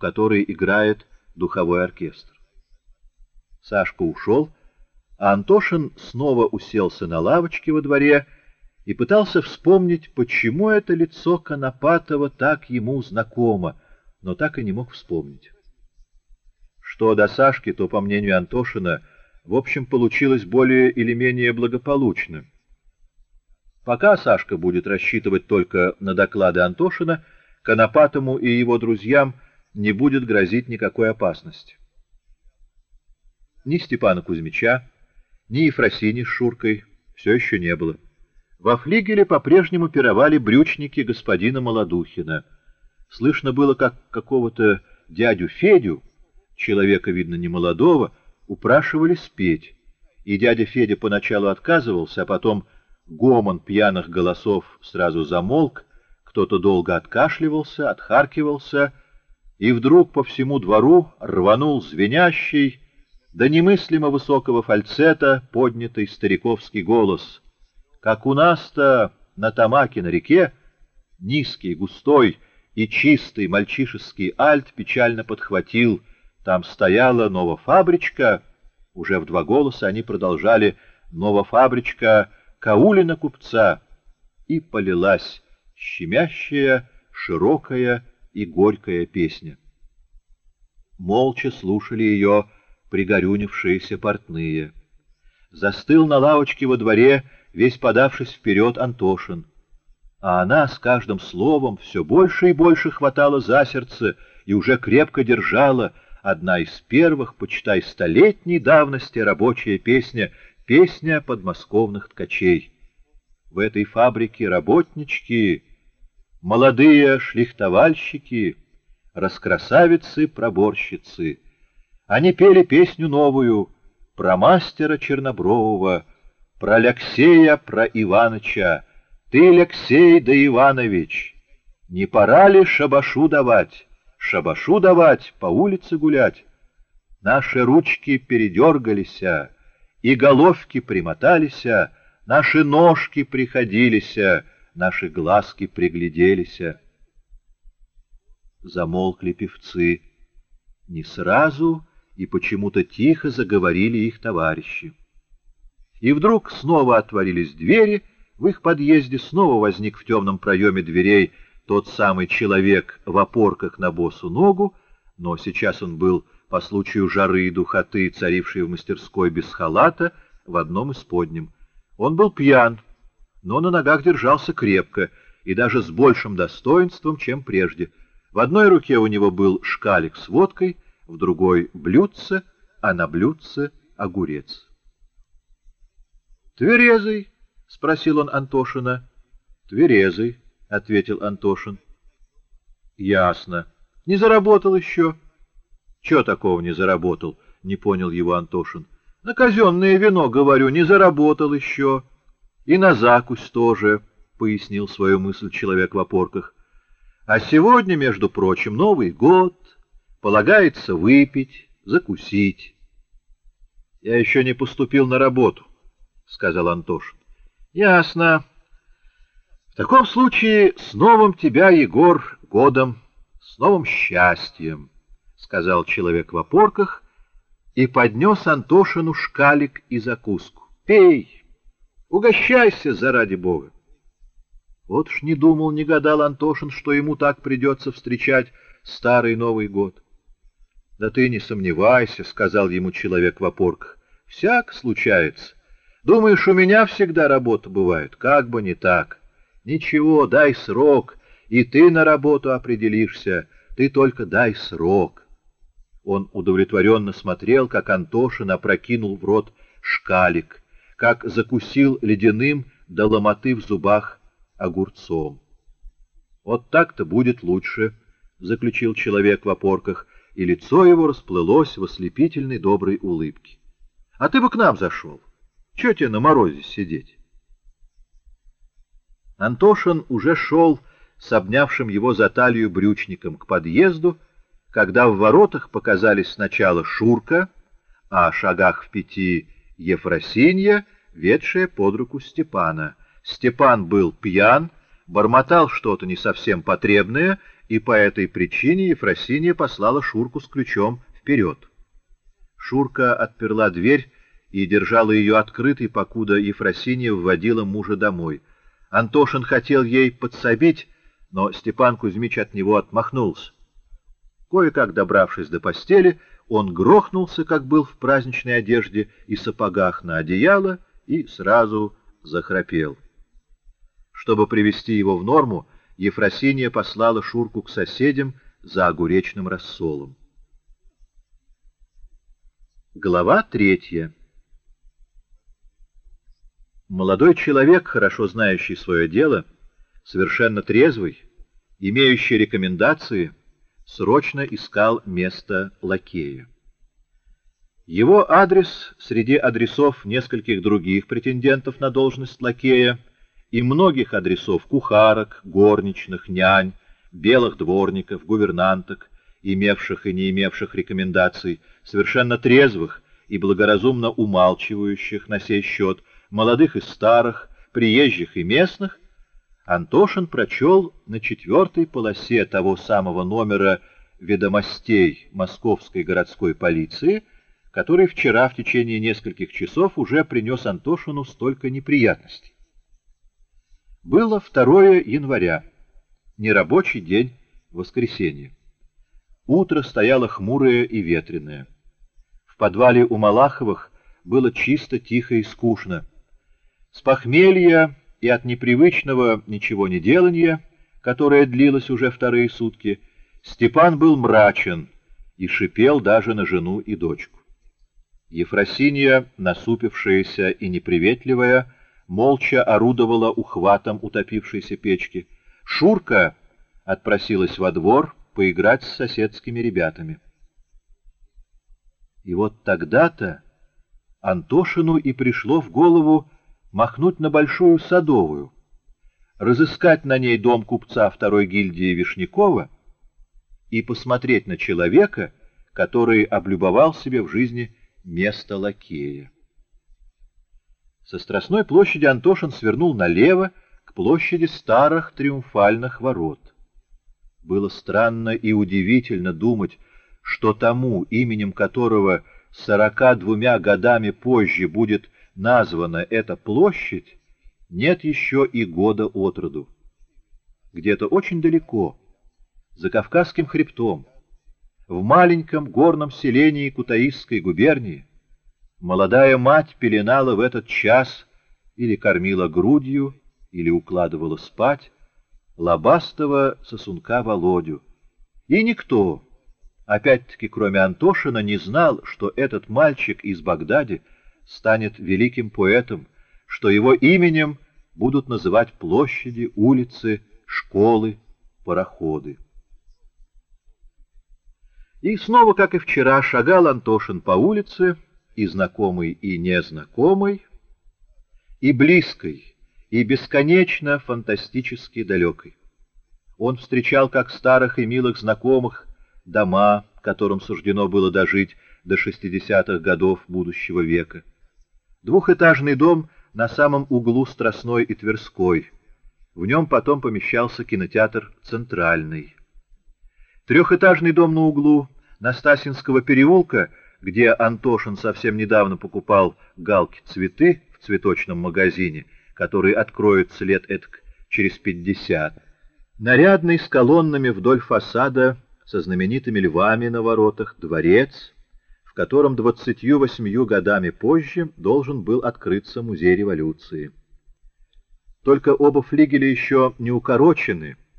которой играет духовой оркестр. Сашка ушел, а Антошин снова уселся на лавочке во дворе и пытался вспомнить, почему это лицо Конопатова так ему знакомо, но так и не мог вспомнить. Что до Сашки, то, по мнению Антошина, в общем, получилось более или менее благополучно. Пока Сашка будет рассчитывать только на доклады Антошина, Конопатому и его друзьям не будет грозить никакой опасности. Ни Степана Кузьмича, ни Ефросини с Шуркой все еще не было. Во флигеле по-прежнему пировали брючники господина Молодухина. Слышно было, как какого-то дядю Федю, человека, видно, немолодого, упрашивали спеть. И дядя Федя поначалу отказывался, а потом гомон пьяных голосов сразу замолк, кто-то долго откашливался, отхаркивался, и вдруг по всему двору рванул звенящий, до немыслимо высокого фальцета поднятый стариковский голос. Как у нас-то на Тамаке на реке, низкий, густой и чистый мальчишеский альт печально подхватил. Там стояла новофабричка, уже в два голоса они продолжали «Новофабричка Каулина купца» и полилась щемящая, широкая и горькая песня. Молча слушали ее пригорюнившиеся портные. Застыл на лавочке во дворе, весь подавшись вперед, Антошин. А она с каждым словом все больше и больше хватала за сердце и уже крепко держала одна из первых, почитай, столетней давности рабочая песня, песня подмосковных ткачей. В этой фабрике работнички, молодые шлихтовальщики, раскрасавицы-проборщицы — они пели песню новую про мастера Чернобрового, про Алексея, про Иваныча. Ты, Алексей да Иванович, не пора ли шабашу давать, шабашу давать, по улице гулять? Наши ручки передергались, и головки примотались, наши ножки приходились, наши глазки пригляделись. Замолкли певцы. Не сразу, и почему-то тихо заговорили их товарищи. И вдруг снова отворились двери, в их подъезде снова возник в темном проеме дверей тот самый человек в опорках на босу ногу, но сейчас он был по случаю жары и духоты, царившей в мастерской без халата, в одном из подним. Он был пьян, но на ногах держался крепко и даже с большим достоинством, чем прежде. В одной руке у него был шкалик с водкой — в другой — блюдце, а на блюдце — огурец. «Тверезый?» — спросил он Антошина. «Тверезый», — ответил Антошин. «Ясно. Не заработал еще?» «Чего такого не заработал?» — не понял его Антошин. «На казенное вино, говорю, не заработал еще. И на закусь тоже», — пояснил свою мысль человек в опорках. «А сегодня, между прочим, Новый год» полагается выпить, закусить. — Я еще не поступил на работу, — сказал Антошин. — Ясно. В таком случае с новым тебя, Егор, годом, с новым счастьем, — сказал человек в опорках и поднес Антошину шкалик и закуску. — Пей, угощайся заради Бога. Вот ж не думал, не гадал Антошин, что ему так придется встречать старый Новый год. — Да ты не сомневайся, — сказал ему человек в опорках. — Всяк случается. Думаешь, у меня всегда работа бывает? Как бы не так. Ничего, дай срок, и ты на работу определишься. Ты только дай срок. Он удовлетворенно смотрел, как Антошин опрокинул в рот шкалик, как закусил ледяным до ломоты в зубах огурцом. — Вот так-то будет лучше, — заключил человек в опорках, и лицо его расплылось в ослепительной доброй улыбке. — А ты бы к нам зашел. Чего тебе на морозе сидеть? Антошин уже шел с обнявшим его за талию брючником к подъезду, когда в воротах показались сначала Шурка, а шагах в пяти Ефросинья, ведшая под руку Степана. Степан был пьян, бормотал что-то не совсем потребное, и по этой причине Ефросинья послала Шурку с ключом вперед. Шурка отперла дверь и держала ее открытой, покуда Ефросинья вводила мужа домой. Антошин хотел ей подсобить, но Степан Кузьмич от него отмахнулся. Кое-как добравшись до постели, он грохнулся, как был в праздничной одежде и сапогах на одеяло, и сразу захрапел. Чтобы привести его в норму, Ефросинья послала Шурку к соседям за огуречным рассолом. Глава третья Молодой человек, хорошо знающий свое дело, совершенно трезвый, имеющий рекомендации, срочно искал место лакея. Его адрес среди адресов нескольких других претендентов на должность лакея и многих адресов кухарок, горничных, нянь, белых дворников, гувернанток, имевших и не имевших рекомендаций, совершенно трезвых и благоразумно умалчивающих на сей счет, молодых и старых, приезжих и местных, Антошин прочел на четвертой полосе того самого номера ведомостей Московской городской полиции, который вчера в течение нескольких часов уже принес Антошину столько неприятностей. Было 2 января, нерабочий день, воскресенье. Утро стояло хмурое и ветреное. В подвале у Малаховых было чисто, тихо и скучно. С похмелья и от непривычного ничего не делания, которое длилось уже вторые сутки, Степан был мрачен и шипел даже на жену и дочку. Ефросинья, насупившаяся и неприветливая, молча орудовала ухватом утопившейся печки. Шурка отпросилась во двор поиграть с соседскими ребятами. И вот тогда-то Антошину и пришло в голову махнуть на Большую Садовую, разыскать на ней дом купца второй гильдии Вишнякова и посмотреть на человека, который облюбовал себе в жизни место лакея. Со Страстной площади Антошин свернул налево к площади старых триумфальных ворот. Было странно и удивительно думать, что тому, именем которого сорока двумя годами позже будет названа эта площадь, нет еще и года от роду. Где-то очень далеко, за Кавказским хребтом, в маленьком горном селении Кутаисской губернии, молодая мать пеленала в этот час или кормила грудью, или укладывала спать лобастого сосунка Володю. И никто, опять-таки кроме Антошина, не знал, что этот мальчик из Багдади станет великим поэтом, что его именем будут называть площади, улицы, школы, пароходы. И снова, как и вчера, шагал Антошин по улице, и знакомый, и незнакомый, и близкой, и бесконечно фантастически далекой. Он встречал, как старых и милых знакомых, дома, которым суждено было дожить до шестидесятых годов будущего века. Двухэтажный дом на самом углу Страстной и Тверской. В нем потом помещался кинотеатр «Центральный». Трехэтажный дом на углу Настасинского переулка, где Антошин совсем недавно покупал галки цветы в цветочном магазине, который откроется лет этак через пятьдесят. Нарядный с колоннами вдоль фасада, со знаменитыми львами на воротах, дворец — в котором двадцатью восьмью годами позже должен был открыться музей революции. Только оба флигеля еще не укорочены —